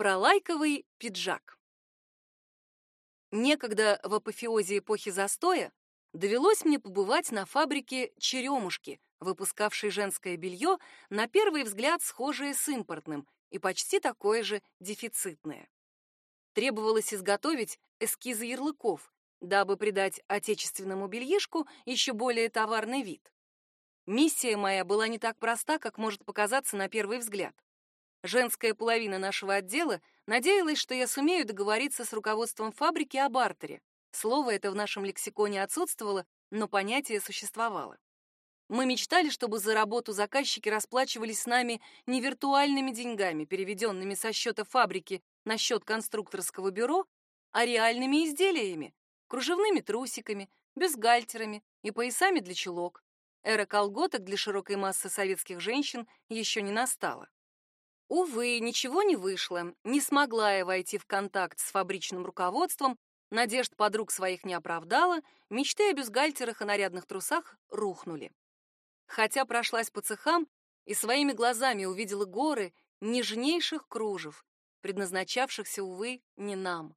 Про лайковый пиджак. Некогда в апофеозе эпохи застоя довелось мне побывать на фабрике «Черемушки», выпускавшей женское белье, на первый взгляд схожее с импортным и почти такое же дефицитное. Требовалось изготовить эскизы ярлыков, дабы придать отечественному бельишку еще более товарный вид. Миссия моя была не так проста, как может показаться на первый взгляд. Женская половина нашего отдела надеялась, что я сумею договориться с руководством фабрики о бартере. Слово это в нашем лексиконе отсутствовало, но понятие существовало. Мы мечтали, чтобы за работу заказчики расплачивались с нами не виртуальными деньгами, переведенными со счета фабрики на счет конструкторского бюро, а реальными изделиями, кружевными трусиками, бюстгальтерами и поясами для чулок. Эра колготок для широкой массы советских женщин еще не настала. Увы, ничего не вышло. Не смогла я войти в контакт с фабричным руководством, надежд подруг своих не оправдала, мечты о бюстгальтерах и нарядных трусах рухнули. Хотя прошлась по цехам и своими глазами увидела горы нежнейших кружев, предназначавшихся, увы, не нам.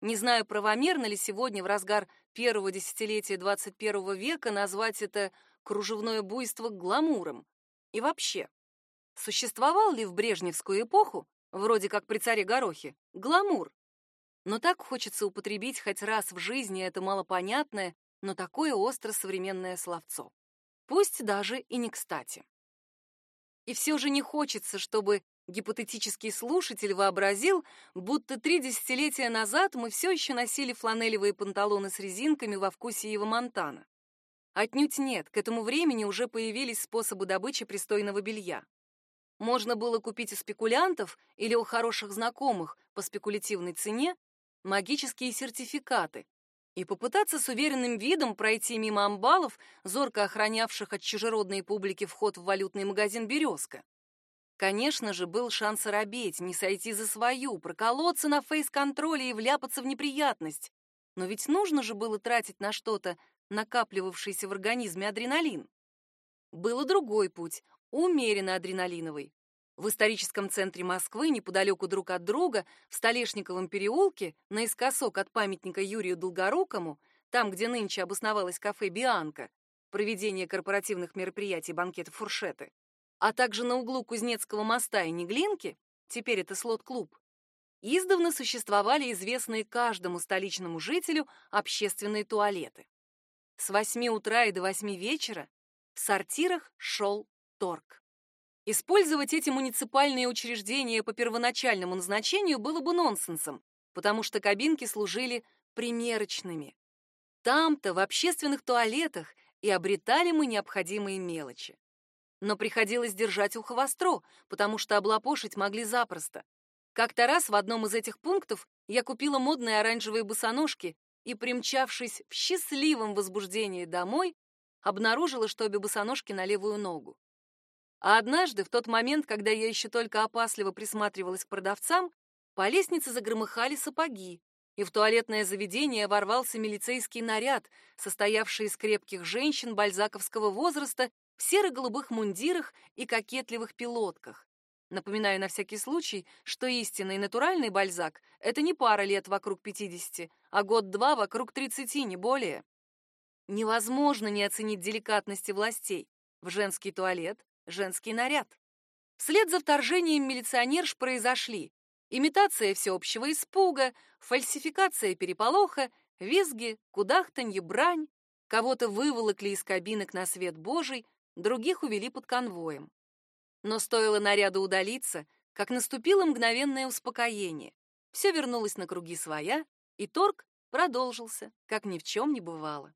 Не знаю, правомерно ли сегодня в разгар первого десятилетия 21 века назвать это кружевное буйство гламуром. И вообще, Существовал ли в брежневскую эпоху, вроде как при царе Горохе, гламур? Но так хочется употребить хоть раз в жизни это малопонятное, но такое остро современное словцо. Пусть даже и не кстати. И все же не хочется, чтобы гипотетический слушатель вообразил, будто три десятилетия назад мы все еще носили фланелевые панталоны с резинками во вкусе Ива Монтана. Отнюдь нет, к этому времени уже появились способы добычи пристойного белья можно было купить у спекулянтов или у хороших знакомых по спекулятивной цене магические сертификаты и попытаться с уверенным видом пройти мимо амбалов, зорко охранявших от чужеродной публики вход в валютный магазин «Березка». Конечно же, был шанс оробеть, не сойти за свою, проколоться на фейс-контроле и вляпаться в неприятность. Но ведь нужно же было тратить на что-то накапливавшийся в организме адреналин. Был другой путь, умеренно адреналиновый. В историческом центре Москвы, неподалеку друг от друга, в Столешниковом переулке, наискосок от памятника Юрию Долгорукому, там, где нынче обосновалось кафе «Бианка», проведение корпоративных мероприятий, банкеты, фуршеты, а также на углу Кузнецкого моста и Неглинки, теперь это слот-клуб, издавна существовали известные каждому столичному жителю общественные туалеты. С 8 утра и до 8 вечера в сортирах шел торг. Использовать эти муниципальные учреждения по первоначальному назначению было бы нонсенсом, потому что кабинки служили примерочными. Там-то, в общественных туалетах, и обретали мы необходимые мелочи. Но приходилось держать ухо востро, потому что облапошить могли запросто. Как-то раз в одном из этих пунктов я купила модные оранжевые босоножки и, примчавшись в счастливом возбуждении домой, обнаружила, что обе босоножки на левую ногу. А однажды, в тот момент, когда я еще только опасливо присматривалась к продавцам, по лестнице загромыхали сапоги, и в туалетное заведение ворвался милицейский наряд, состоявший из крепких женщин бальзаковского возраста в серо-голубых мундирах и кокетливых пилотках. Напоминаю на всякий случай, что истинный натуральный бальзак — это не пара лет вокруг 50, а год-два вокруг 30, не более. Невозможно не оценить деликатности властей. В женский туалет женский наряд. Вслед за вторжением милиционерш произошли имитация всеобщего испуга, фальсификация переполоха, визги, кудахтанье, брань. Кого-то выволокли из кабинок на свет Божий, других увели под конвоем. Но стоило наряду удалиться, как наступило мгновенное успокоение. Все вернулось на круги своя, и торг продолжился, как ни в чем не бывало.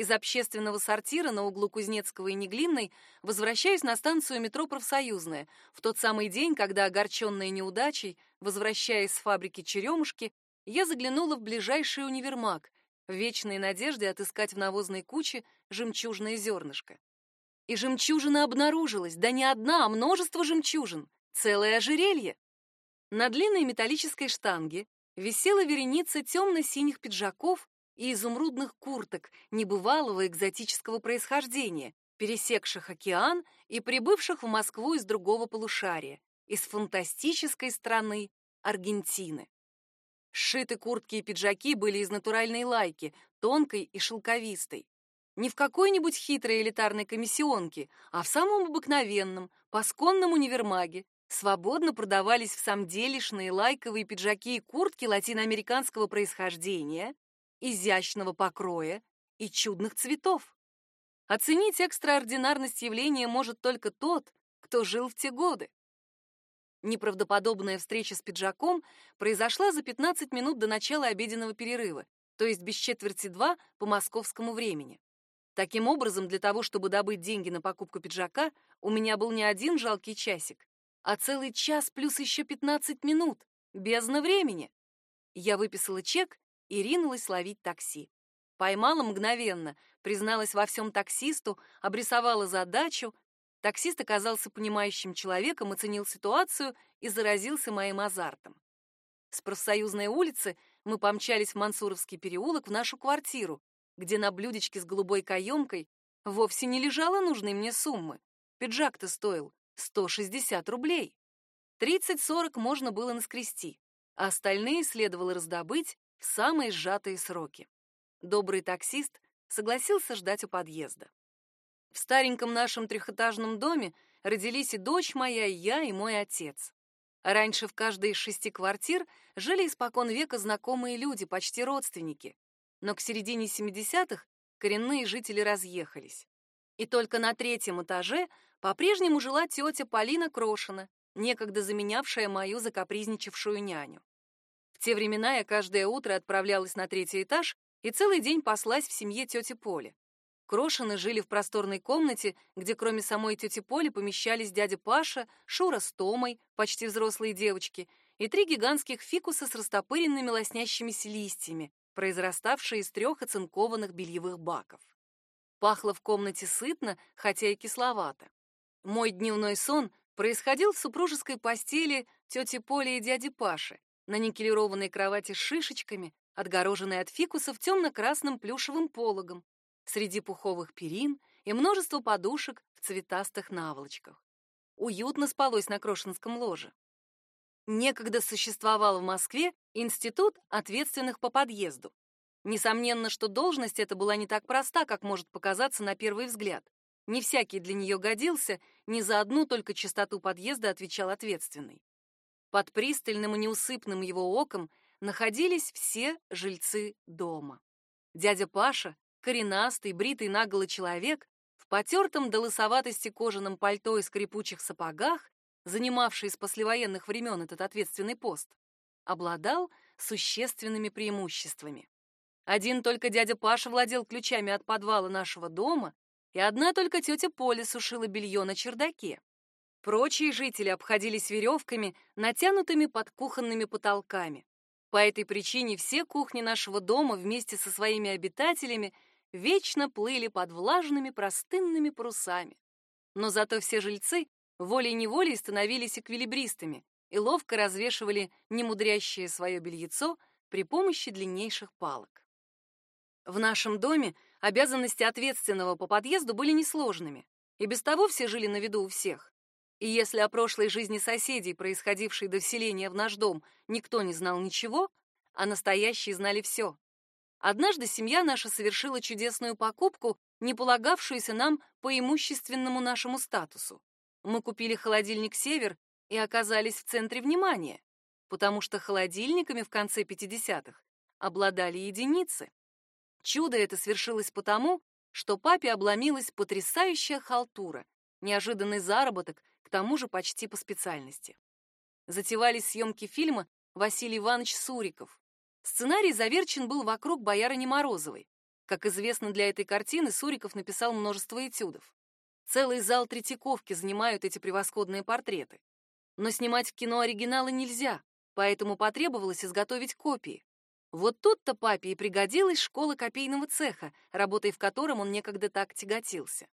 Из общественного сортира на углу Кузнецкого и Неглинной возвращаюсь на станцию метро Профсоюзная в тот самый день, когда, огорченная неудачей, возвращаясь с фабрики Черемушки, я заглянула в ближайший универмаг в вечной надежде отыскать в навозной куче жемчужное зернышко. И жемчужина обнаружилась, да не одна, а множество жемчужин, целое ожерелье. На длинной металлической штанге висела вереница темно-синих пиджаков и изумрудных курток небывалого экзотического происхождения, пересекших океан и прибывших в Москву из другого полушария, из фантастической страны Аргентины. Сшиты куртки и пиджаки были из натуральной лайки, тонкой и шелковистой. Не в какой-нибудь хитрой элитарной комиссионке, а в самом обыкновенном, пасконном универмаге, свободно продавались в самом делешные лайковые пиджаки и куртки латиноамериканского происхождения, изящного покроя и чудных цветов. Оценить экстраординарность явления может только тот, кто жил в те годы. Неправдоподобная встреча с пиджаком произошла за 15 минут до начала обеденного перерыва, то есть без четверти два по московскому времени. Таким образом, для того, чтобы добыть деньги на покупку пиджака, у меня был не один жалкий часик, а целый час плюс еще 15 минут, бездна времени. Я выписала чек и ринулась ловить такси. Поймала мгновенно, призналась во всем таксисту, обрисовала задачу, Таксист оказался понимающим человеком, оценил ситуацию и заразился моим азартом. С профсоюзной улицы мы помчались в Мансуровский переулок в нашу квартиру, где на блюдечке с голубой каемкой вовсе не лежала нужной мне суммы. Пиджак-то стоил 160 рублей. 30-40 можно было наскрести, а остальные следовало раздобыть в самые сжатые сроки. Добрый таксист согласился ждать у подъезда. В стареньком нашем трехэтажном доме родились и дочь моя, и я, и мой отец. Раньше в каждой из шести квартир жили испокон века знакомые люди, почти родственники. Но к середине 70-х коренные жители разъехались. И только на третьем этаже по-прежнему жила тетя Полина Крошина, некогда заменявшая мою закапризничавшую няню. В те времена я каждое утро отправлялась на третий этаж и целый день паслась в семье тети Поли. Крошины жили в просторной комнате, где кроме самой тети Поли помещались дядя Паша, Шура с Томой, почти взрослые девочки, и три гигантских фикуса с растопыренными лоснящимися листьями, произраставшие из трех оцинкованных бельевых баков. Пахло в комнате сытно, хотя и кисловато. Мой дневной сон происходил в супружеской постели тети Поли и дяди Паши, на никелированной кровати с шишечками, отгороженной от фикусов темно-красным плюшевым пологом, среди пуховых перин и множество подушек в цветастых наволочках. Уютно спалось на Крошинском ложе. Некогда существовал в Москве институт ответственных по подъезду. Несомненно, что должность эта была не так проста, как может показаться на первый взгляд. Не всякий для нее годился, ни за одну только чистоту подъезда отвечал ответственный. Под пристальным и неусыпным его оком находились все жильцы дома. Дядя Паша, коренастый, бритый наголо человек в потертом до лысоватости кожаном пальто и скрипучих сапогах, занимавший с послевоенных времен этот ответственный пост, обладал существенными преимуществами. Один только дядя Паша владел ключами от подвала нашего дома, и одна только тетя Поля сушила белье на чердаке. Прочие жители обходились веревками, натянутыми под кухонными потолками. По этой причине все кухни нашего дома вместе со своими обитателями вечно плыли под влажными простынными парусами. Но зато все жильцы волей-неволей становились эквилибристами и ловко развешивали немудрящее свое бельецо при помощи длиннейших палок. В нашем доме обязанности ответственного по подъезду были несложными, и без того все жили на виду у всех. И если о прошлой жизни соседей, происходившей до вселения в наш дом, никто не знал ничего, а настоящие знали все. Однажды семья наша совершила чудесную покупку, не полагавшуюся нам по имущественному нашему статусу. Мы купили холодильник «Север» и оказались в центре внимания, потому что холодильниками в конце 50-х обладали единицы. Чудо это свершилось потому, что папе обломилась потрясающая халтура, неожиданный заработок, к тому же почти по специальности. Затевались съемки фильма Василий Иванович Суриков. Сценарий заверчен был вокруг боярыни Морозовой. Как известно, для этой картины Суриков написал множество этюдов. Целый зал Третьяковки занимают эти превосходные портреты. Но снимать в кино оригиналы нельзя, поэтому потребовалось изготовить копии. Вот тут-то папе и пригодилась школа копейного цеха, работой в котором он некогда так тяготился.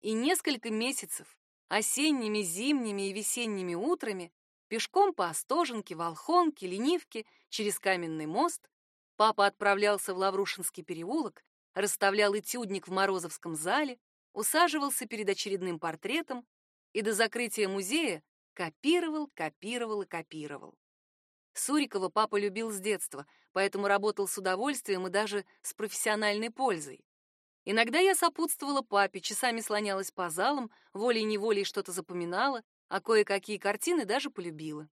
И несколько месяцев, осенними, зимними и весенними утрами, Пешком по Остоженке, Волхонке, Ленивке, через Каменный мост папа отправлялся в Лаврушинский переулок, расставлял этюдник в Морозовском зале, усаживался перед очередным портретом и до закрытия музея Копировал, копировал и копировал. Сурикова папа любил с детства, поэтому работал с удовольствием и даже с профессиональной пользой. Иногда я сопутствовала папе, часами слонялась по залам, волей-неволей что-то запоминала, а кое-какие картины даже полюбила.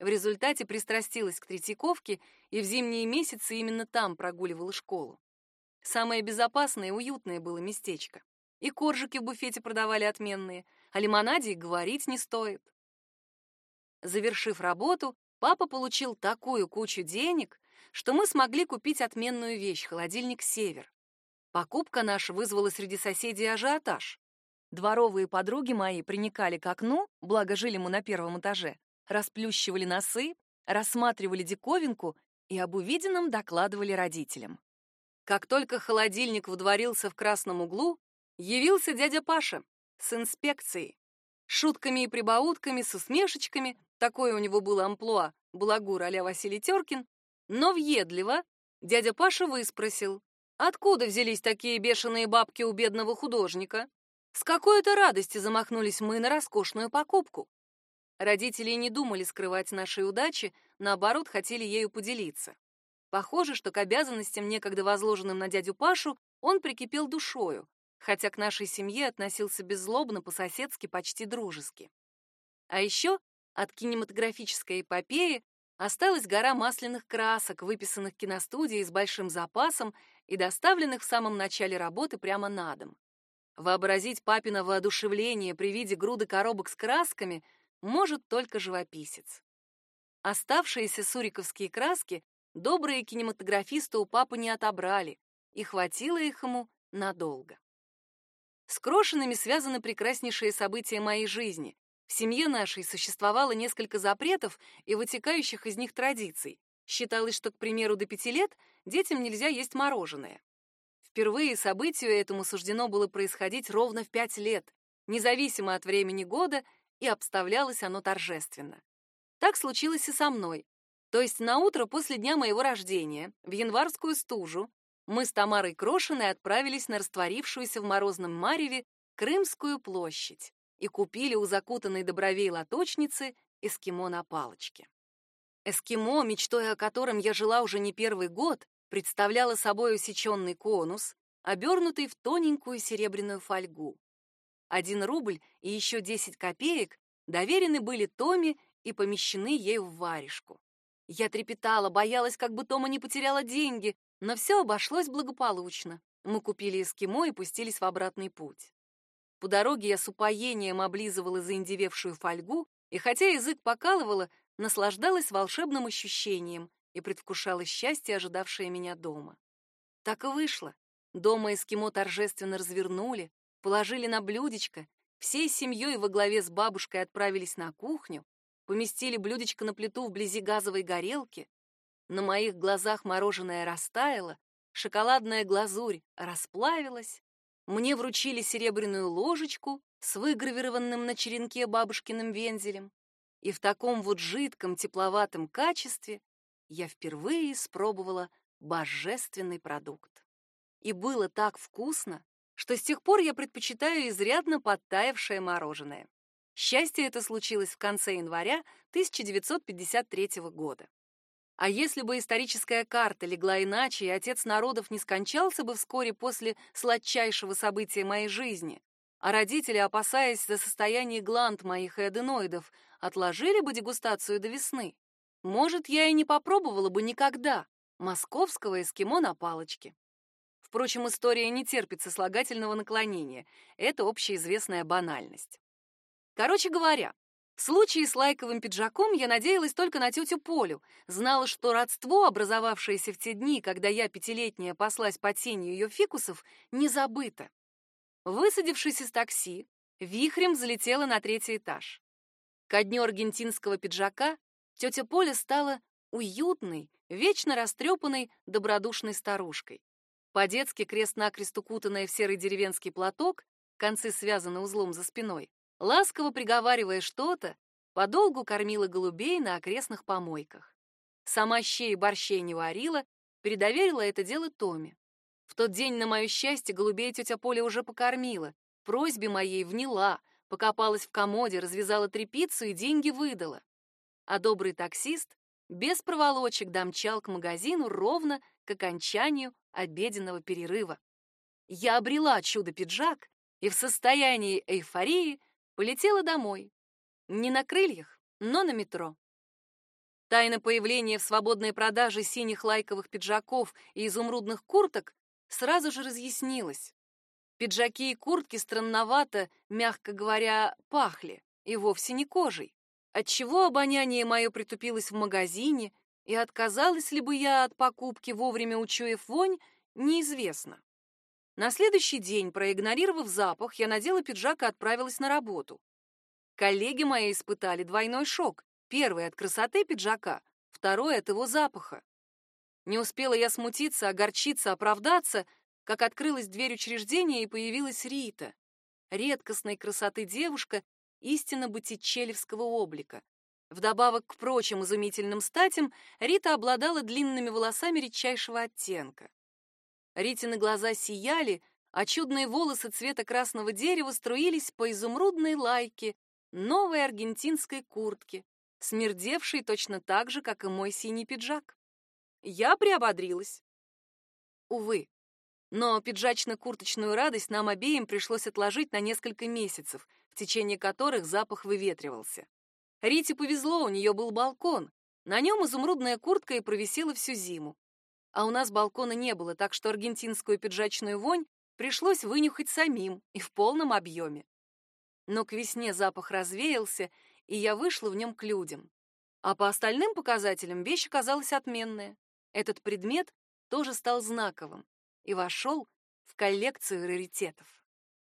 В результате пристрастилась к Третьяковке и в зимние месяцы именно там прогуливала школу. Самое безопасное и уютное было местечко. И коржики в буфете продавали отменные, о лимонаде и говорить не стоит. Завершив работу, папа получил такую кучу денег, что мы смогли купить отменную вещь — холодильник «Север». Покупка наша вызвала среди соседей ажиотаж. Дворовые подруги мои приникали к окну, благо жили мы на первом этаже, расплющивали носы, рассматривали диковинку и об увиденном докладывали родителям. Как только холодильник вдворился в красном углу, явился дядя Паша с инспекцией. Шутками и прибаутками, с усмешечками, такое у него было амплуа, балагур а Василий Теркин, но въедливо дядя Паша выспросил, откуда взялись такие бешеные бабки у бедного художника? С какой-то радости замахнулись мы на роскошную покупку. Родители не думали скрывать нашей удачи, наоборот, хотели ею поделиться. Похоже, что к обязанностям, некогда возложенным на дядю Пашу, он прикипел душою, хотя к нашей семье относился беззлобно, по-соседски, почти дружески. А еще от кинематографической эпопеи осталась гора масляных красок, выписанных киностудией с большим запасом и доставленных в самом начале работы прямо на дом. Вообразить папино воодушевление при виде груды коробок с красками — может только живописец. Оставшиеся суриковские краски добрые кинематографисты у папы не отобрали, и хватило их ему надолго. С Крошинами связаны прекраснейшие события моей жизни. В семье нашей существовало несколько запретов и вытекающих из них традиций. Считалось, что, к примеру, до пяти лет детям нельзя есть мороженое. Впервые событию этому суждено было происходить ровно в пять лет, независимо от времени года и обставлялось оно торжественно. Так случилось и со мной. То есть на утро после дня моего рождения, в январскую стужу, мы с Тамарой Крошиной отправились на растворившуюся в морозном мареве Крымскую площадь и купили у закутанной до бровей лоточницы эскимо на палочке. Эскимо, мечтой о котором я жила уже не первый год, представляло собой усеченный конус, обернутый в тоненькую серебряную фольгу. Один рубль и еще десять копеек доверены были Томе и помещены ею в варежку. Я трепетала, боялась, как бы Тома не потеряла деньги, но все обошлось благополучно. Мы купили эскимо и пустились в обратный путь. По дороге я с упоением облизывала заиндевевшую фольгу, и хотя язык покалывало, наслаждалась волшебным ощущением и предвкушала счастье, ожидавшее меня дома. Так и вышло. Дома эскимо торжественно развернули, положили на блюдечко, всей семьей во главе с бабушкой отправились на кухню, поместили блюдечко на плиту вблизи газовой горелки. На моих глазах мороженое растаяло, шоколадная глазурь расплавилась. Мне вручили серебряную ложечку с выгравированным на черенке бабушкиным вензелем. И в таком вот жидком тепловатом качестве я впервые испробовала божественный продукт. И было так вкусно, что с тех пор я предпочитаю изрядно подтаявшее мороженое. Счастье это случилось в конце января 1953 года. А если бы историческая карта легла иначе, и отец народов не скончался бы вскоре после сладчайшего события моей жизни, а родители, опасаясь за состояние гланд моих и аденоидов, отложили бы дегустацию до весны, может, я и не попробовала бы никогда московского эскимо на палочке. Впрочем, история не терпит сослагательного наклонения. Это общеизвестная банальность. Короче говоря, в случае с лайковым пиджаком я надеялась только на тетю Полю, знала, что родство, образовавшееся в те дни, когда я пятилетняя паслась под сенью ее фикусов, не забыто. Высадившись из такси, вихрем взлетела на третий этаж. Ко дню аргентинского пиджака тетя Поля стала уютной, вечно растрепанной, добродушной старушкой. По-детски крест-накрест укутанная в серый деревенский платок, концы связаны узлом за спиной, ласково приговаривая что-то, подолгу кормила голубей на окрестных помойках. Сама щей и борщей не варила, передоверила это дело Томе. В тот день, на мое счастье, голубей тетя Поля уже покормила, просьбе моей вняла, покопалась в комоде, развязала тряпицу и деньги выдала. А добрый таксист без проволочек домчал к магазину ровно к окончанию обеденного перерыва. Я обрела чудо-пиджак и в состоянии эйфории полетела домой. Не на крыльях, но на метро. Тайна появления в свободной продаже синих лайковых пиджаков и изумрудных курток сразу же разъяснилась. Пиджаки и куртки странновато, мягко говоря, пахли, и вовсе не кожей. Отчего обоняние мое притупилось в магазине, и отказалась ли бы я от покупки вовремя учуяв вонь, неизвестно. На следующий день, проигнорировав запах, я надела пиджак и отправилась на работу. Коллеги мои испытали двойной шок. Первый от красоты пиджака, второй от его запаха. Не успела я смутиться, огорчиться, оправдаться, как открылась дверь учреждения и появилась Рита. Редкостной красоты девушка, истинно боттичелевского облика. Вдобавок к прочим изумительным статям, Рита обладала длинными волосами редчайшего оттенка. Ритины глаза сияли, а чудные волосы цвета красного дерева струились по изумрудной лайке новой аргентинской куртки, смердевшей точно так же, как и мой синий пиджак. Я приободрилась. Увы, но пиджачно-курточную радость нам обеим пришлось отложить на несколько месяцев, в течение которых запах выветривался. Рите повезло, у нее был балкон. На нем изумрудная куртка и провисела всю зиму. А у нас балкона не было, так что аргентинскую пиджачную вонь пришлось вынюхать самим и в полном объеме. Но к весне запах развеялся, и я вышла в нем к людям. А по остальным показателям вещь оказалась отменная. Этот предмет тоже стал знаковым и вошел в коллекцию раритетов.